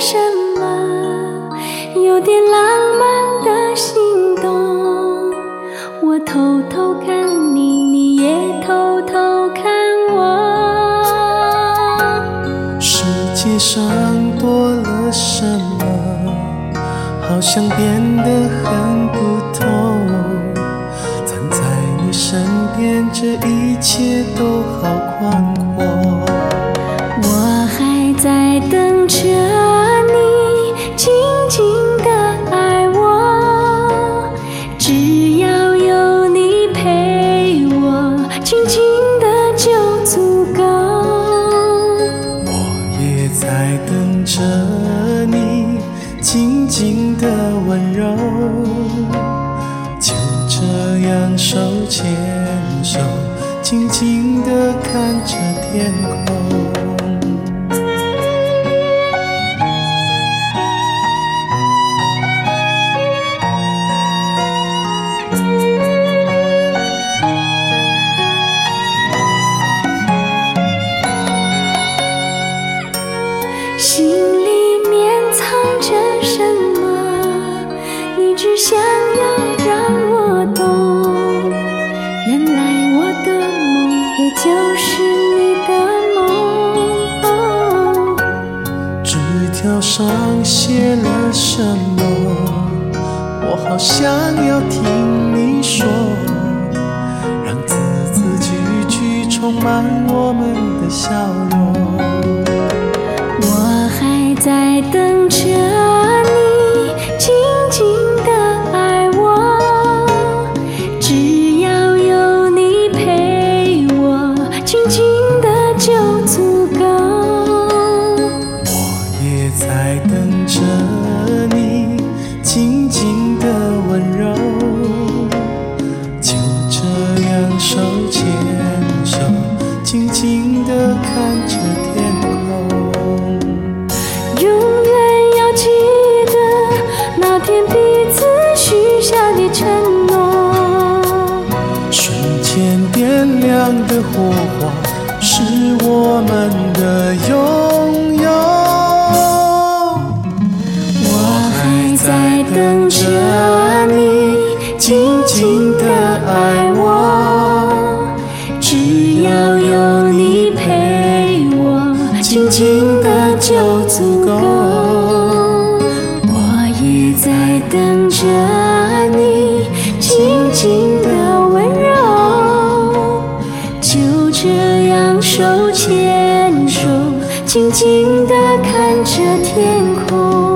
什么有点浪漫的心动。我偷偷看你，你也偷偷看我。世界上多了什么，好像变得很不同。站在你身边，这一切都好宽阔。温柔，就这样手牵手，静静的看着天空。想要让我懂。原来我的梦也就是你的梦。纸条上写了什么？我好想要听你说，让字字句句充满我们的笑容。我还在等静静的温柔，就这样手牵手，静静的看着天空。永远要记得那天彼此许下的承诺。瞬间点亮的火静的就足够。我也在等着你静静的温柔。就这样手牵手静静的看着天空。